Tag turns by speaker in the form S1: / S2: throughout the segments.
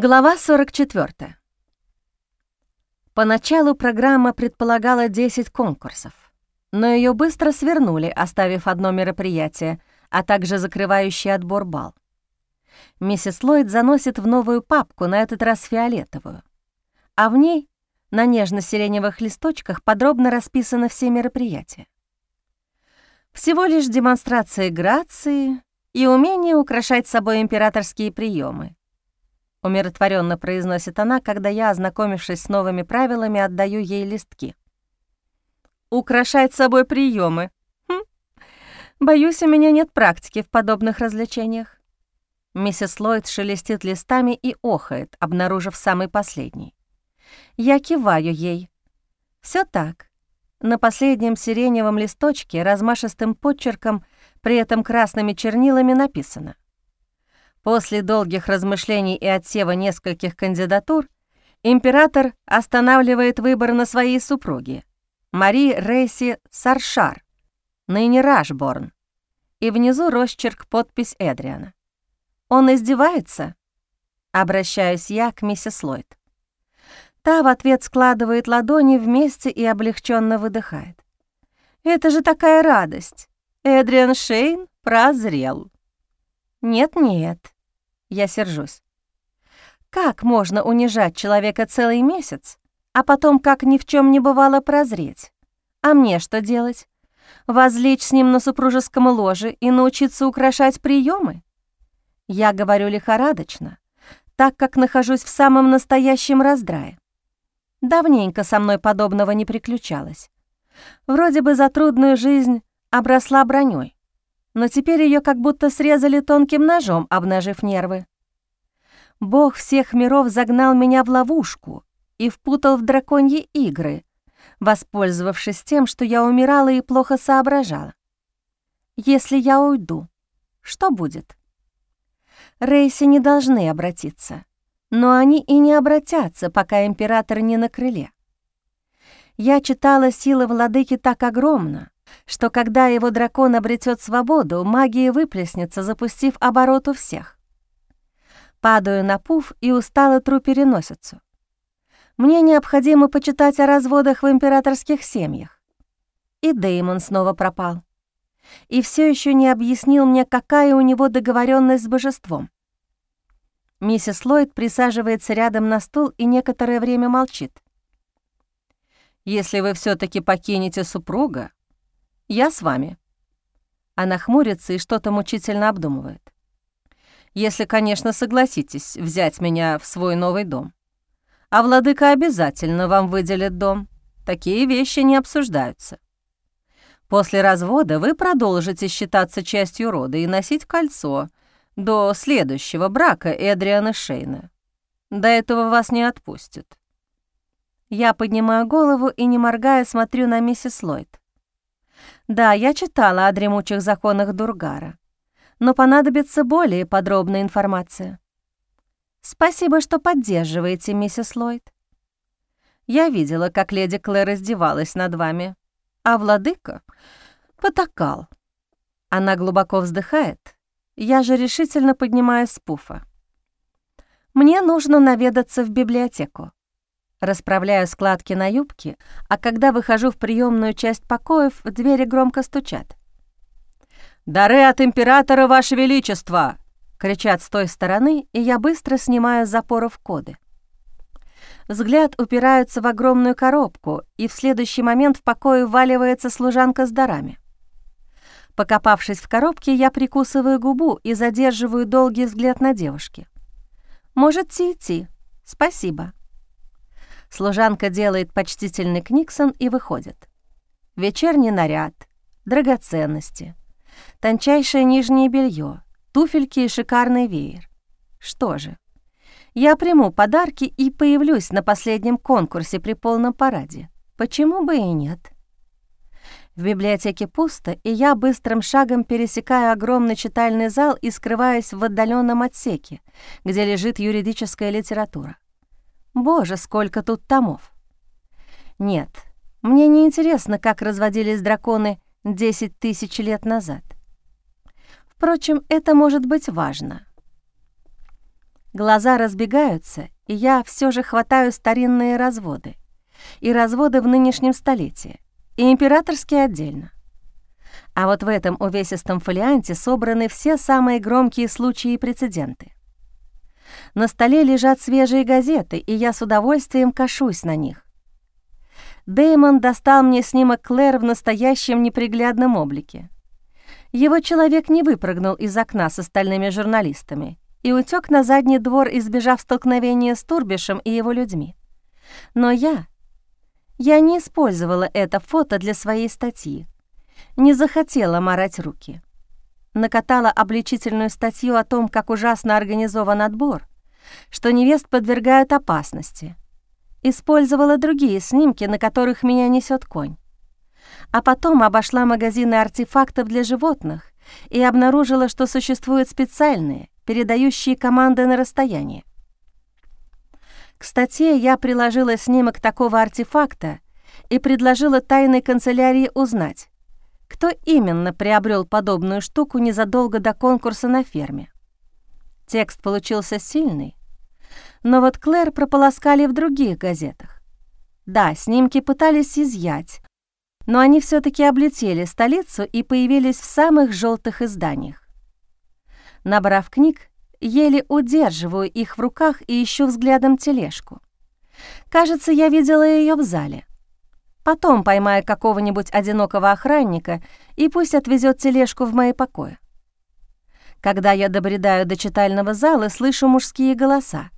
S1: Глава 44. Поначалу программа предполагала 10 конкурсов, но ее быстро свернули, оставив одно мероприятие, а также закрывающий отбор бал. Миссис Ллойд заносит в новую папку, на этот раз фиолетовую, а в ней на нежно-сиреневых листочках подробно расписаны все мероприятия. Всего лишь демонстрация грации и умение украшать собой императорские приемы, — умиротворенно произносит она, когда я, ознакомившись с новыми правилами, отдаю ей листки. «Украшать собой приемы. Хм. Боюсь, у меня нет практики в подобных развлечениях». Миссис Ллойд шелестит листами и охает, обнаружив самый последний. Я киваю ей. Все так. На последнем сиреневом листочке размашистым подчерком, при этом красными чернилами написано — После долгих размышлений и отсева нескольких кандидатур император останавливает выбор на своей супруге, Мари Рейси Саршар, ныне Рашборн, и внизу росчерк подпись Эдриана. «Он издевается?» Обращаюсь я к миссис Ллойд. Та в ответ складывает ладони вместе и облегченно выдыхает. «Это же такая радость! Эдриан Шейн прозрел!» «Нет-нет, я сержусь. Как можно унижать человека целый месяц, а потом, как ни в чем не бывало, прозреть? А мне что делать? Возлечь с ним на супружеском ложе и научиться украшать приемы? Я говорю лихорадочно, так как нахожусь в самом настоящем раздрае. Давненько со мной подобного не приключалось. Вроде бы за трудную жизнь обросла броней но теперь ее как будто срезали тонким ножом, обнажив нервы. Бог всех миров загнал меня в ловушку и впутал в драконьи игры, воспользовавшись тем, что я умирала и плохо соображала. Если я уйду, что будет? Рейси не должны обратиться, но они и не обратятся, пока император не на крыле. Я читала «Сила владыки» так огромна, что когда его дракон обретет свободу, магия выплеснется, запустив оборот у всех. Падаю на пуф и устало тру переносицу. Мне необходимо почитать о разводах в императорских семьях. И Деймон снова пропал. И все еще не объяснил мне, какая у него договоренность с божеством. Миссис Ллойд присаживается рядом на стул и некоторое время молчит. «Если вы все таки покинете супруга, я с вами». Она хмурится и что-то мучительно обдумывает. «Если, конечно, согласитесь взять меня в свой новый дом. А владыка обязательно вам выделит дом. Такие вещи не обсуждаются. После развода вы продолжите считаться частью рода и носить кольцо до следующего брака Эдриана Шейна. До этого вас не отпустят». Я поднимаю голову и, не моргая, смотрю на миссис Ллойд. Да, я читала о дремучих законах Дургара, но понадобится более подробная информация. Спасибо, что поддерживаете, миссис Ллойд. Я видела, как леди Клэр издевалась над вами, а владыка потакал. Она глубоко вздыхает, я же решительно поднимаю с пуфа. Мне нужно наведаться в библиотеку. Расправляю складки на юбке, а когда выхожу в приемную часть покоев, двери громко стучат. «Дары от императора, Ваше Величество!» — кричат с той стороны, и я быстро снимаю с запоров коды. Взгляд упирается в огромную коробку, и в следующий момент в покое валивается служанка с дарами. Покопавшись в коробке, я прикусываю губу и задерживаю долгий взгляд на девушке. «Можете идти. Спасибо». Служанка делает почтительный книксон и выходит. Вечерний наряд, драгоценности, тончайшее нижнее белье, туфельки и шикарный веер. Что же, я приму подарки и появлюсь на последнем конкурсе при полном параде. Почему бы и нет? В библиотеке пусто, и я быстрым шагом пересекаю огромный читальный зал и скрываюсь в отдаленном отсеке, где лежит юридическая литература. Боже, сколько тут томов! Нет, мне не интересно, как разводились драконы 10 тысяч лет назад. Впрочем, это может быть важно. Глаза разбегаются, и я все же хватаю старинные разводы. И разводы в нынешнем столетии, и императорские отдельно. А вот в этом увесистом фолианте собраны все самые громкие случаи и прецеденты. На столе лежат свежие газеты, и я с удовольствием кашусь на них. Дэймон достал мне снимок Клэр в настоящем неприглядном облике. Его человек не выпрыгнул из окна с остальными журналистами и утек на задний двор, избежав столкновения с Турбишем и его людьми. Но я... Я не использовала это фото для своей статьи. Не захотела морать руки. Накатала обличительную статью о том, как ужасно организован отбор, что невест подвергают опасности. Использовала другие снимки, на которых меня несет конь. А потом обошла магазины артефактов для животных и обнаружила, что существуют специальные, передающие команды на расстояние. К статье я приложила снимок такого артефакта и предложила тайной канцелярии узнать, кто именно приобрел подобную штуку незадолго до конкурса на ферме. Текст получился сильный, но вот Клэр прополоскали в других газетах. Да, снимки пытались изъять, но они все таки облетели столицу и появились в самых желтых изданиях. Набрав книг, еле удерживаю их в руках и ищу взглядом тележку. Кажется, я видела ее в зале. Потом поймаю какого-нибудь одинокого охранника и пусть отвезет тележку в мои покои. Когда я добредаю до читального зала, слышу мужские голоса.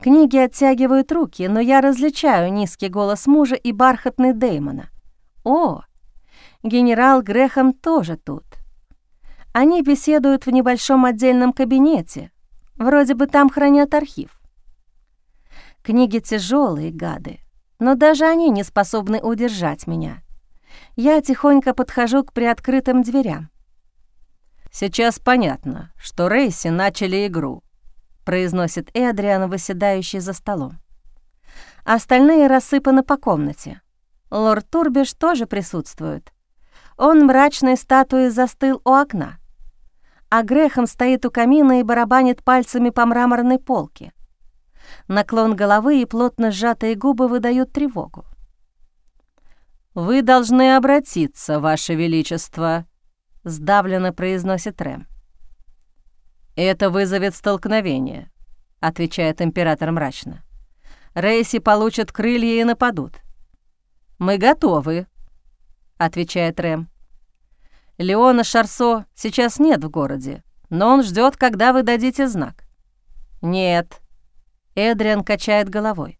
S1: Книги оттягивают руки, но я различаю низкий голос мужа и бархатный Дэймона. О, генерал Грехом тоже тут. Они беседуют в небольшом отдельном кабинете. Вроде бы там хранят архив. Книги тяжелые, гады, но даже они не способны удержать меня. Я тихонько подхожу к приоткрытым дверям.
S2: «Сейчас понятно, что Рейси начали игру», — произносит Эдриан, выседающий за столом.
S1: Остальные рассыпаны по комнате. Лорд Турбиш тоже присутствует. Он мрачной статуей застыл у окна а Грехом стоит у камина и барабанит пальцами по мраморной полке. Наклон головы и плотно сжатые губы выдают тревогу.
S2: «Вы должны обратиться, Ваше Величество», — сдавленно произносит Рэм. «Это вызовет столкновение», — отвечает император мрачно. «Рейси получат крылья и нападут». «Мы готовы», — отвечает Рэм. Леона Шарсо сейчас нет в городе, но он ждет, когда вы дадите знак». «Нет», — Эдриан качает головой.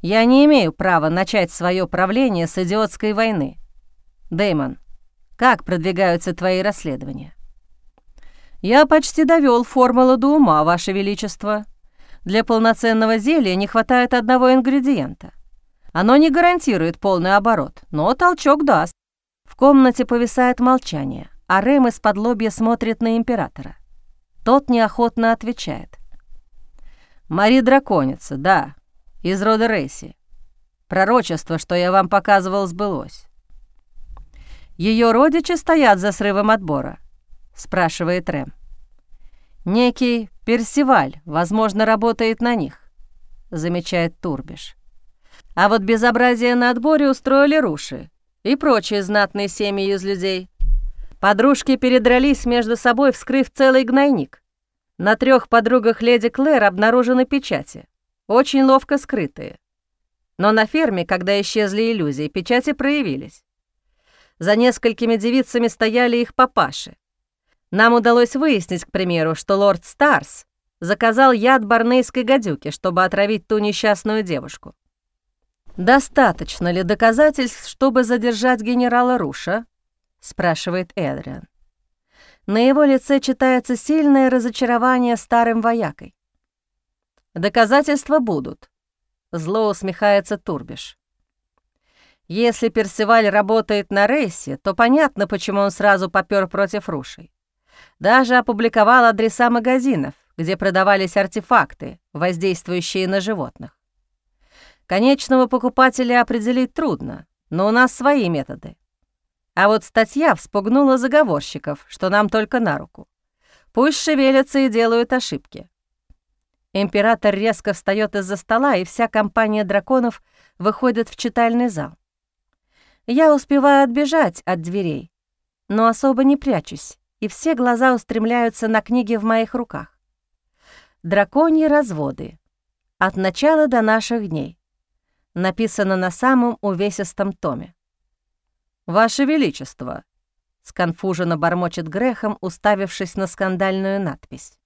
S2: «Я не имею права начать свое правление с идиотской войны. Дэймон, как продвигаются твои расследования?» «Я почти довел формулу до ума, Ваше Величество. Для полноценного зелья не хватает одного ингредиента. Оно не гарантирует полный оборот, но толчок даст.
S1: В комнате повисает молчание, а Рэм из-под лобья смотрит на императора. Тот неохотно отвечает.
S2: «Мари Драконица, да, из рода Рейси. Пророчество, что я вам показывал, сбылось».
S1: Ее родичи стоят за срывом отбора?» — спрашивает Рэм.
S2: «Некий Персиваль, возможно, работает на них», — замечает Турбиш. «А вот безобразие на отборе устроили Руши, и прочие знатные семьи из людей. Подружки передрались между собой, вскрыв целый гнойник. На трех подругах леди Клэр обнаружены печати, очень ловко скрытые. Но на ферме, когда исчезли иллюзии, печати проявились. За несколькими девицами стояли их папаши. Нам удалось выяснить, к примеру, что лорд Старс заказал яд барнейской гадюки, чтобы отравить ту несчастную девушку. «Достаточно ли доказательств, чтобы задержать генерала Руша?» — спрашивает Эдриан. На его лице читается сильное разочарование старым воякой. «Доказательства будут», — зло усмехается Турбиш. «Если Персиваль работает на рейсе, то понятно, почему он сразу попёр против Рушей. Даже опубликовал адреса магазинов, где продавались артефакты, воздействующие на животных. Конечного покупателя определить трудно, но у нас свои методы. А вот статья вспугнула заговорщиков, что нам только на руку. Пусть шевелятся и делают ошибки.
S1: Император резко встает из-за стола, и вся компания драконов выходит в читальный зал. Я успеваю отбежать от дверей, но особо не прячусь, и все глаза устремляются на книги в моих руках. «Драконьи разводы. От начала до наших дней». Написано на самом увесистом томе. «Ваше Величество», — сконфуженно бормочет Грехом, уставившись на скандальную надпись.